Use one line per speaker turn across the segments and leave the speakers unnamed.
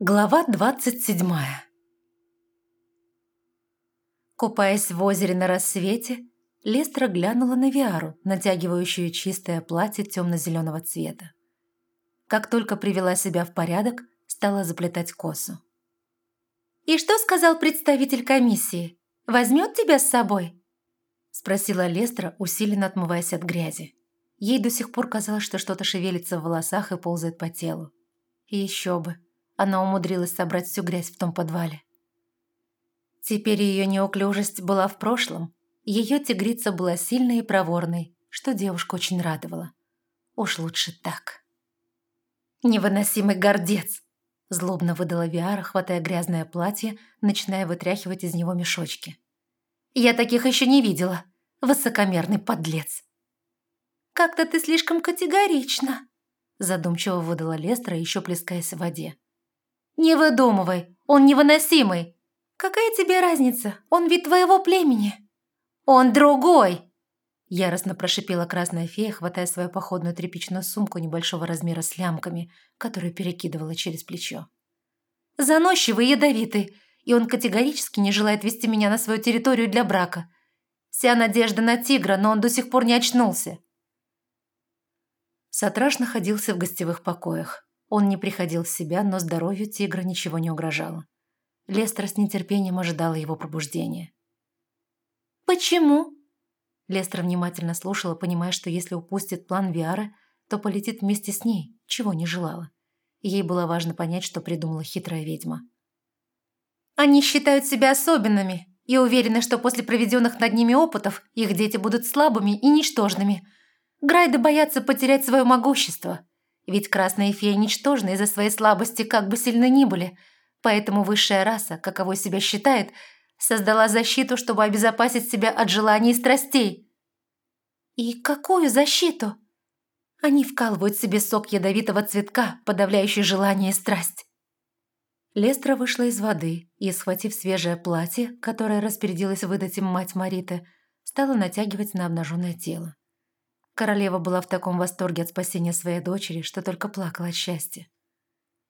Глава двадцать седьмая Купаясь в озере на рассвете, Лестра глянула на Виару, натягивающую чистое платье темно-зеленого цвета. Как только привела себя в порядок, стала заплетать косу. «И что сказал представитель комиссии? Возьмет тебя с собой?» Спросила Лестра, усиленно отмываясь от грязи. Ей до сих пор казалось, что что-то шевелится в волосах и ползает по телу. И еще бы, она умудрилась собрать всю грязь в том подвале. Теперь ее неуклюжесть была в прошлом. Ее тигрица была сильной и проворной, что девушку очень радовало. Уж лучше так. «Невыносимый гордец!» Злобно выдала Виара, хватая грязное платье, начиная вытряхивать из него мешочки. «Я таких еще не видела. Высокомерный подлец!» «Как-то ты слишком категорично!» Задумчиво выдала Лестра, еще плескаясь в воде. «Не выдумывай, он невыносимый. Какая тебе разница, он ведь твоего племени». «Он другой!» Яростно прошипела красная фея, хватая свою походную тряпичную сумку небольшого размера с лямками, которую перекидывала через плечо. «Заносчивый и ядовитый, и он категорически не желает вести меня на свою территорию для брака. Вся надежда на тигра, но он до сих пор не очнулся». Сатраш находился в гостевых покоях. Он не приходил в себя, но здоровью тигра ничего не угрожало. Лестер с нетерпением ожидала его пробуждения. «Почему?» Лестер внимательно слушала, понимая, что если упустит план Виары, то полетит вместе с ней, чего не желала. Ей было важно понять, что придумала хитрая ведьма. «Они считают себя особенными и уверены, что после проведенных над ними опытов их дети будут слабыми и ничтожными. Грайды боятся потерять свое могущество. Ведь красные феи ничтожны из-за своей слабости, как бы сильны ни были. Поэтому высшая раса, каково себя считает, создала защиту, чтобы обезопасить себя от желаний и страстей. И какую защиту? Они вкалывают себе сок ядовитого цветка, подавляющий желание и страсть. Лестра вышла из воды и, схватив свежее платье, которое распорядилась выдать им мать Мариты, стала натягивать на обнаженное тело. Королева была в таком восторге от спасения своей дочери, что только плакала от счастья.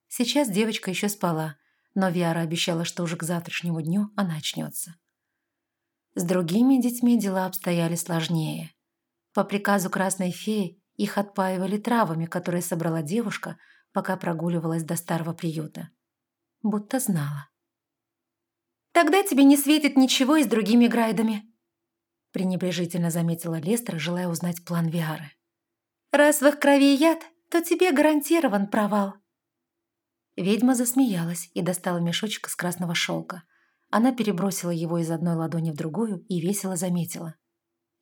Сейчас девочка еще спала, но Виара обещала, что уже к завтрашнему дню она очнется. С другими детьми дела обстояли сложнее. По приказу Красной Феи их отпаивали травами, которые собрала девушка, пока прогуливалась до старого приюта. Будто знала. «Тогда тебе не светит ничего и с другими грайдами», пренебрежительно заметила Лестра, желая узнать план Виары. «Раз в их крови яд, то тебе гарантирован провал». Ведьма засмеялась и достала мешочек из красного шелка. Она перебросила его из одной ладони в другую и весело заметила.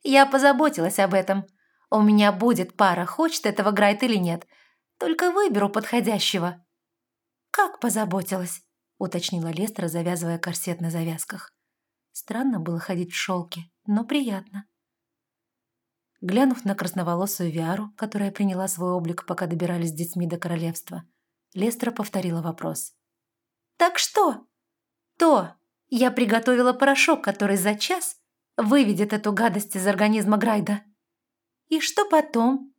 «Я позаботилась об этом. У меня будет пара, хочет этого Грайт или нет. Только выберу подходящего». «Как позаботилась?» — уточнила Лестра, завязывая корсет на завязках. Странно было ходить в шелке, но приятно. Глянув на красноволосую Виару, которая приняла свой облик, пока добирались с детьми до королевства, Лестра повторила вопрос. «Так что?» «То! Я приготовила порошок, который за час выведет эту гадость из организма Грайда». «И что потом?»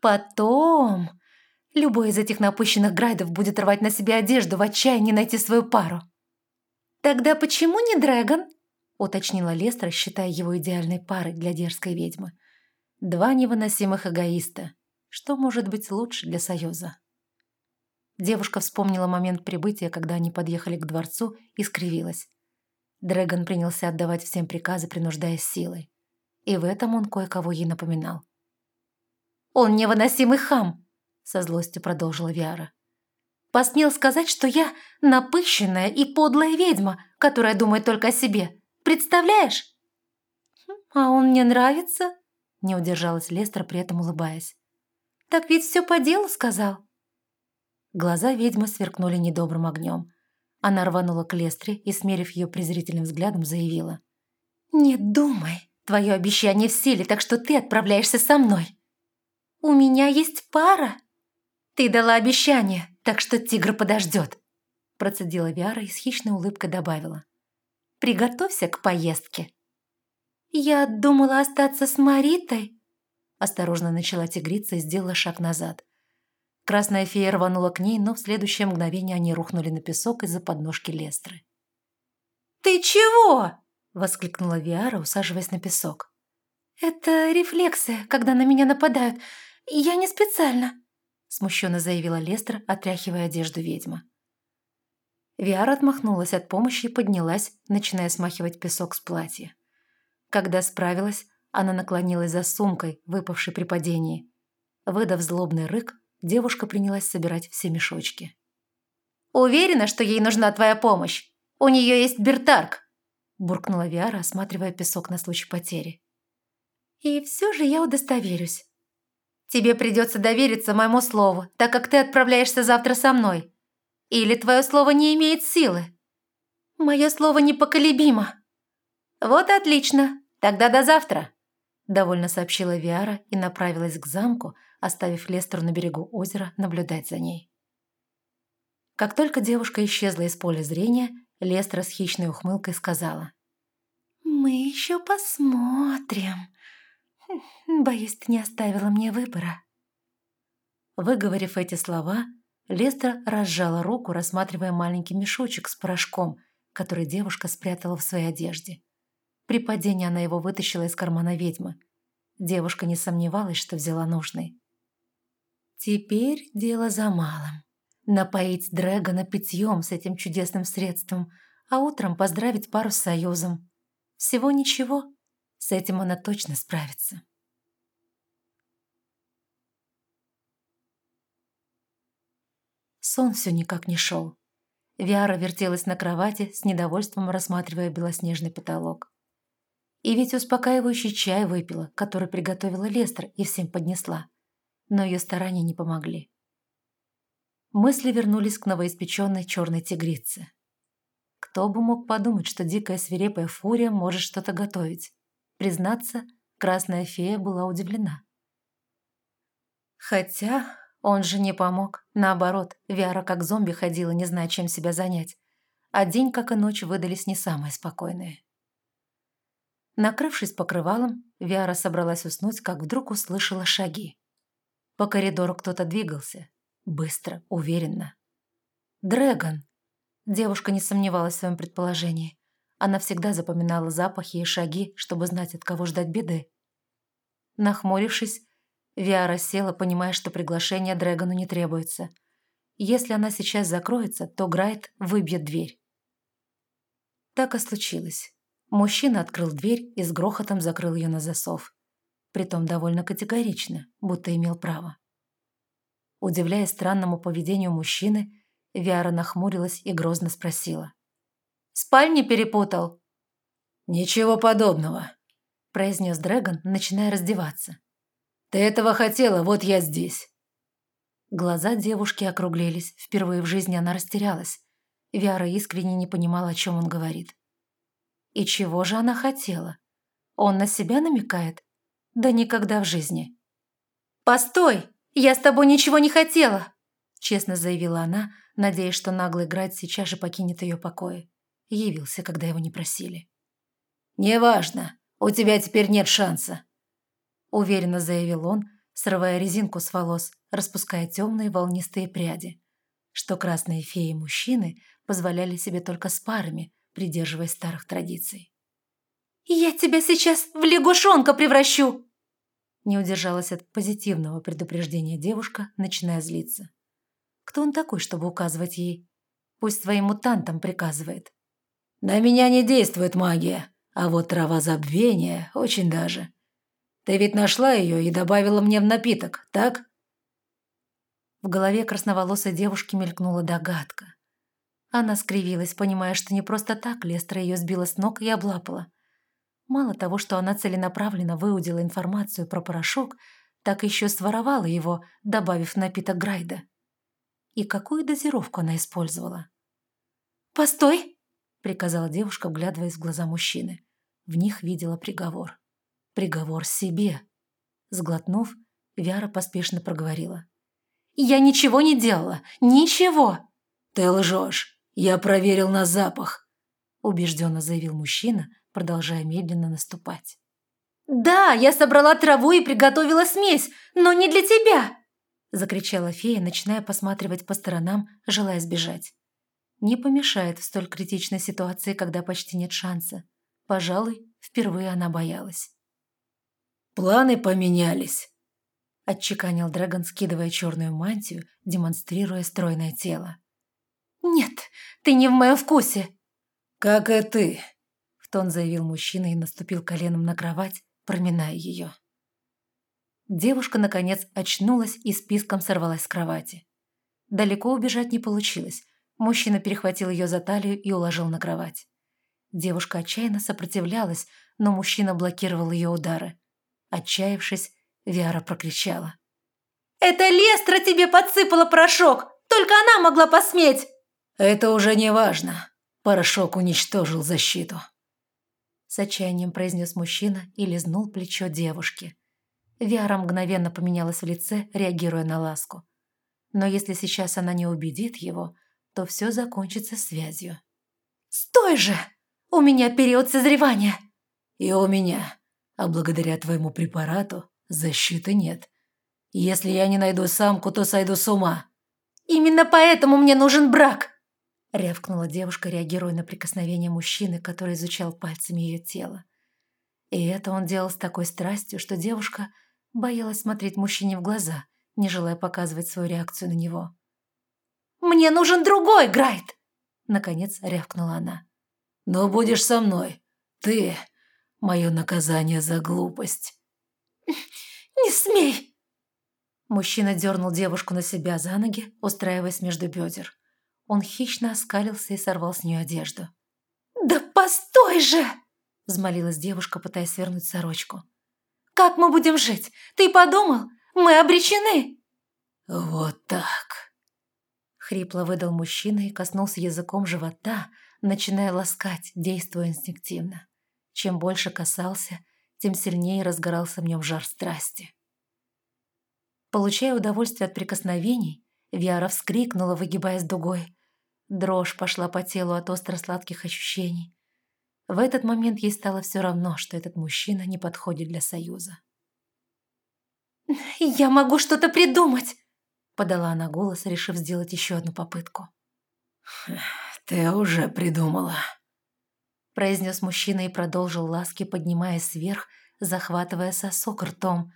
«Потом!» Любой из этих напыщенных Грайдов будет рвать на себе одежду в отчаянии найти свою пару. «Тогда почему не Дрэгон?» Уточнила Лестра, считая его идеальной парой для дерзкой ведьмы. Два невыносимых эгоиста. Что может быть лучше для союза? Девушка вспомнила момент прибытия, когда они подъехали к дворцу, и скривилась. Дрэгон принялся отдавать всем приказы, принуждая силой. И в этом он кое-кого ей напоминал. «Он невыносимый хам!» — со злостью продолжила Виара. «Посмел сказать, что я напыщенная и подлая ведьма, которая думает только о себе. Представляешь?» «А он мне нравится?» – не удержалась Лестер, при этом улыбаясь. «Так ведь все по делу сказал». Глаза ведьмы сверкнули недобрым огнем. Она рванула к Лестре и, смерив ее презрительным взглядом, заявила. «Не думай, твое обещание в силе, так что ты отправляешься со мной. У меня есть пара. Ты дала обещание, так что тигр подождет», процедила Виара и с хищной улыбкой добавила. Приготовься к поездке». «Я думала остаться с Маритой», – осторожно начала тигрица и сделала шаг назад. Красная фея рванула к ней, но в следующее мгновение они рухнули на песок из-за подножки Лестры.
«Ты чего?»
– воскликнула Виара, усаживаясь на песок.
«Это рефлексы, когда на меня нападают. Я не специально», – смущенно заявила Лестра, отряхивая одежду ведьмы.
Виара отмахнулась от помощи и поднялась, начиная смахивать песок с платья. Когда справилась, она наклонилась за сумкой, выпавшей при падении. Выдав злобный рык, девушка принялась собирать все мешочки.
«Уверена, что ей нужна твоя помощь? У нее есть бертарк!»
буркнула Виара, осматривая песок на случай потери.
«И все же я удостоверюсь. Тебе придется довериться моему слову, так как ты отправляешься завтра со мной. Или твое слово не имеет силы?» «Мое слово непоколебимо». «Вот отлично. Тогда до завтра», – довольно сообщила Виара и направилась к замку, оставив Лестеру на берегу озера наблюдать за ней. Как только девушка исчезла из поля зрения, Лестра с хищной ухмылкой сказала. «Мы еще посмотрим. Боюсь, ты не оставила мне выбора».
Выговорив эти слова, Лестра разжала руку, рассматривая маленький мешочек с порошком, который девушка спрятала в своей одежде. При падении она его вытащила из кармана ведьмы. Девушка не сомневалась, что взяла нужный. Теперь дело за малым. Напоить Дрэгона питьем с этим чудесным средством, а утром поздравить пару с союзом. Всего ничего, с этим она точно справится. Сон все никак не шел. Виара вертелась на кровати, с недовольством рассматривая белоснежный потолок. И ведь успокаивающий чай выпила, который приготовила Лестер и всем поднесла. Но ее старания не помогли. Мысли вернулись к новоиспеченной черной тигрице. Кто бы мог подумать, что дикая свирепая фурия может что-то готовить. Признаться, красная фея была удивлена. Хотя он же не помог. Наоборот, Виара как зомби ходила, не зная, чем себя занять. А день, как и ночь, выдались не самые спокойные. Накрывшись покрывалом, Виара собралась уснуть, как вдруг услышала шаги. По коридору кто-то двигался. Быстро, уверенно. Дрэгон! Девушка не сомневалась в своем предположении. Она всегда запоминала запахи и шаги, чтобы знать, от кого ждать беды. Нахмурившись, Виара села, понимая, что приглашение Дрэгону не требуется. Если она сейчас закроется, то Грайт выбьет дверь. Так и случилось. Мужчина открыл дверь и с грохотом закрыл ее на засов. Притом довольно категорично, будто имел право. Удивляясь странному поведению мужчины, Виара нахмурилась и грозно спросила. «Спальни перепутал?»
«Ничего подобного», –
произнес Дрэгон, начиная раздеваться.
«Ты этого хотела, вот я здесь».
Глаза девушки округлились, впервые в жизни она растерялась. Виара искренне не понимала, о чем он говорит. И чего же она хотела? Он на себя намекает? Да никогда в жизни.
«Постой! Я с тобой ничего не хотела!»
Честно заявила она, надеясь, что наглый Град сейчас же покинет ее покои. Явился, когда его не просили.
«Неважно, у тебя теперь нет шанса»,
уверенно заявил он, срывая резинку с волос, распуская темные волнистые пряди, что красные феи-мужчины позволяли себе только с парами, придерживаясь старых традиций.
«Я тебя сейчас в лягушонка превращу!»
Не удержалась от позитивного предупреждения девушка, начиная злиться. Кто он такой, чтобы указывать ей? Пусть своим мутантам приказывает.
«На меня не действует магия, а вот трава забвения очень даже. Ты ведь нашла ее и добавила мне в напиток, так?»
В голове красноволосой девушки мелькнула догадка. Она скривилась, понимая, что не просто так Лестра ее сбила с ног и облапала. Мало того, что она целенаправленно выудила информацию про порошок, так еще своровала его, добавив напиток Грайда. И какую дозировку она использовала?
«Постой!»
– приказала девушка, вглядываясь в глаза мужчины. В них видела приговор. Приговор себе. Сглотнув, Вяра поспешно проговорила.
«Я ничего не делала! Ничего!»
«Ты лжешь! Я проверил на запах!»
убежденно заявил мужчина, продолжая медленно наступать.
«Да, я собрала траву и приготовила смесь, но не для тебя!»
– закричала фея, начиная посматривать по сторонам, желая сбежать. Не помешает в столь критичной ситуации, когда почти нет шанса. Пожалуй, впервые она боялась.
«Планы поменялись», –
отчеканил Дрэгон, скидывая черную мантию, демонстрируя стройное тело. «Нет, ты не в моем вкусе!»
«Как и ты!»
– в тон заявил мужчина и наступил коленом на кровать, проминая ее. Девушка, наконец, очнулась и списком сорвалась с кровати. Далеко убежать не получилось. Мужчина перехватил ее за талию и уложил на кровать. Девушка отчаянно сопротивлялась, но мужчина блокировал ее удары. Отчаявшись, Виара прокричала. «Это Лестра тебе подсыпала порошок! Только она могла посметь!»
«Это уже не важно. Порошок уничтожил защиту».
С отчаянием произнес мужчина и лизнул плечо девушки. Виара мгновенно поменялась в лице, реагируя на ласку. Но если сейчас она не убедит его, то все закончится связью. «Стой же! У меня период созревания!»
«И у меня. А благодаря твоему препарату защиты нет. Если я не найду самку, то сойду с ума».
«Именно поэтому мне нужен брак!» Рявкнула девушка, реагируя на прикосновение мужчины, который изучал пальцами ее тело. И это он делал с такой страстью, что девушка боялась смотреть мужчине в глаза, не желая показывать свою реакцию на него. «Мне нужен другой, Грайт!» Наконец рявкнула она.
«Но будешь со мной. Ты — мое наказание за глупость».
«Не смей!» Мужчина дернул девушку на себя за ноги, устраиваясь между бедер. Он хищно оскалился и сорвал с нее одежду. «Да постой же!» – взмолилась девушка, пытаясь свернуть сорочку. «Как мы будем жить? Ты подумал? Мы обречены!»
«Вот так!»
Хрипло выдал мужчина и коснулся языком живота, начиная ласкать, действуя инстинктивно. Чем больше касался, тем сильнее разгорался в нем жар страсти. Получая удовольствие от прикосновений, Виара вскрикнула, выгибаясь дугой, Дрожь пошла по телу от остро-сладких ощущений. В этот момент ей стало все равно, что этот мужчина не подходит для союза. «Я могу что-то придумать!» подала она голос, решив сделать еще одну попытку.
«Ты уже придумала»,
произнес мужчина и продолжил ласки, поднимаясь вверх, захватывая сосок ртом.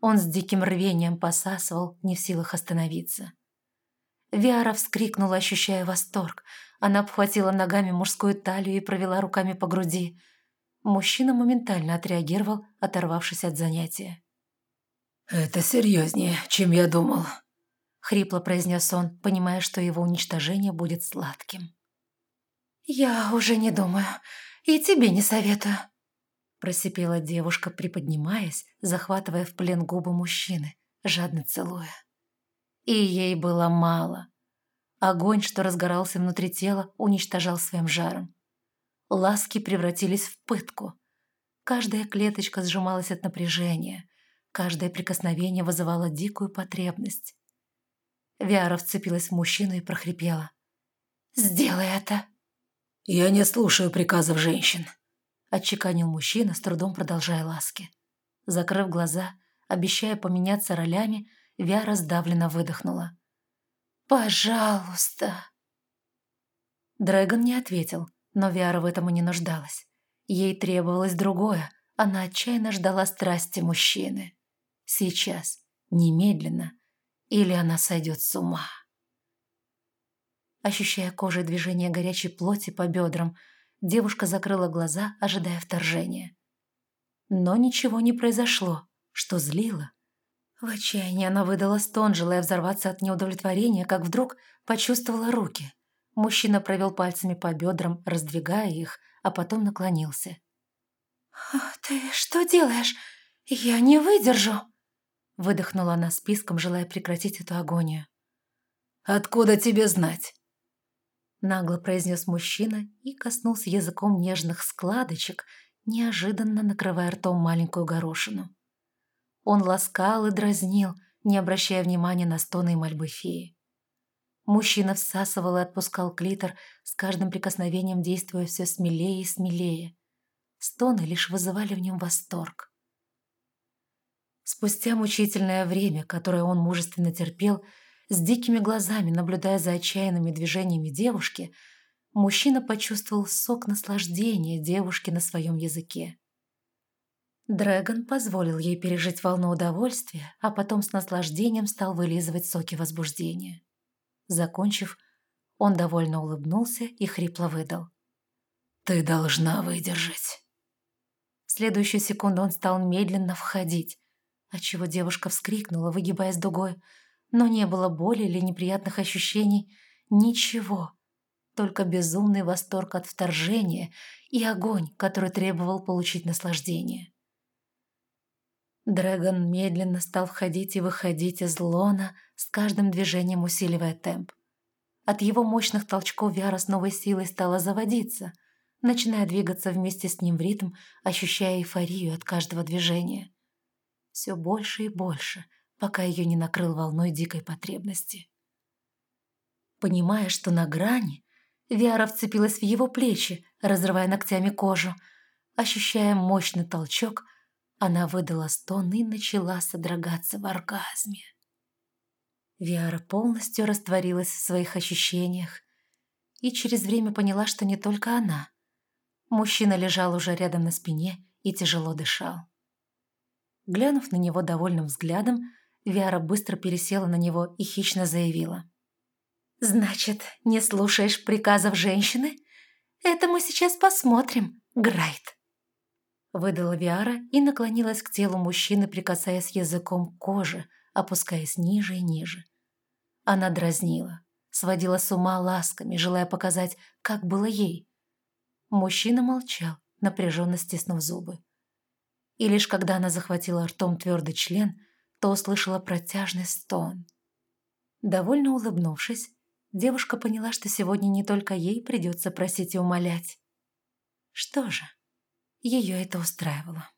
Он с диким рвением посасывал, не в силах остановиться. Виара вскрикнула, ощущая восторг. Она обхватила ногами мужскую талию и провела руками по груди. Мужчина моментально отреагировал, оторвавшись от занятия.
«Это серьезнее, чем я думал», — хрипло
произнес он, понимая, что его уничтожение будет сладким. «Я уже не думаю, и тебе не советую», — просипела девушка, приподнимаясь, захватывая в плен губы мужчины, жадно целуя. И ей было мало. Огонь, что разгорался внутри тела, уничтожал своим жаром. Ласки превратились в пытку. Каждая клеточка сжималась от напряжения. Каждое прикосновение вызывало дикую потребность. Виара вцепилась в мужчину и прохрипела. «Сделай это!»
«Я не слушаю приказов женщин», —
отчеканил мужчина, с трудом продолжая ласки. Закрыв глаза, обещая поменяться ролями, Вяра сдавленно выдохнула. «Пожалуйста!» Дрэгон не ответил, но Виара в этом и не нуждалась. Ей требовалось другое. Она отчаянно ждала страсти мужчины. Сейчас, немедленно, или она сойдет с ума. Ощущая кожей движение горячей плоти по бедрам, девушка закрыла глаза, ожидая вторжения. Но ничего не произошло, что злило в отчаянии она выдала стон, желая взорваться от неудовлетворения, как вдруг почувствовала руки. Мужчина провел пальцами по бедрам, раздвигая их, а потом наклонился. «Ты что делаешь? Я не выдержу!» Выдохнула она списком, желая прекратить эту агонию.
«Откуда тебе знать?»
Нагло произнес мужчина и коснулся языком нежных складочек, неожиданно накрывая ртом маленькую горошину. Он ласкал и дразнил, не обращая внимания на стоны и мольбы феи. Мужчина всасывал и отпускал клитор, с каждым прикосновением действуя все смелее и смелее. Стоны лишь вызывали в нем восторг. Спустя мучительное время, которое он мужественно терпел, с дикими глазами наблюдая за отчаянными движениями девушки, мужчина почувствовал сок наслаждения девушки на своем языке. Дрэгон позволил ей пережить волну удовольствия, а потом с наслаждением стал вылизывать соки возбуждения. Закончив, он довольно улыбнулся и хрипло выдал. «Ты должна выдержать». В следующую секунду он стал медленно входить, отчего девушка вскрикнула, выгибаясь дугой, но не было боли или неприятных ощущений, ничего, только безумный восторг от вторжения и огонь, который требовал получить наслаждение. Дрэгон медленно стал входить и выходить из лона, с каждым движением усиливая темп. От его мощных толчков Виара с новой силой стала заводиться, начиная двигаться вместе с ним в ритм, ощущая эйфорию от каждого движения. Все больше и больше, пока ее не накрыл волной дикой потребности. Понимая, что на грани, Виара вцепилась в его плечи, разрывая ногтями кожу, ощущая мощный толчок – она выдала стон и начала содрогаться в оргазме. Виара полностью растворилась в своих ощущениях и через время поняла, что не только она. Мужчина лежал уже рядом на спине и тяжело дышал. Глянув на него довольным взглядом, Виара быстро пересела на него и хищно заявила. «Значит, не слушаешь приказов женщины? Это мы сейчас посмотрим, Грайт». Выдала Виара и наклонилась к телу мужчины, прикасаясь языком к коже, опускаясь ниже и ниже. Она дразнила, сводила с ума ласками, желая показать, как было ей. Мужчина молчал, напряженно стиснув зубы. И лишь когда она захватила ртом твердый член, то услышала протяжный стон. Довольно улыбнувшись, девушка поняла, что сегодня не только ей придется просить и умолять. Что же, ее это устраивало.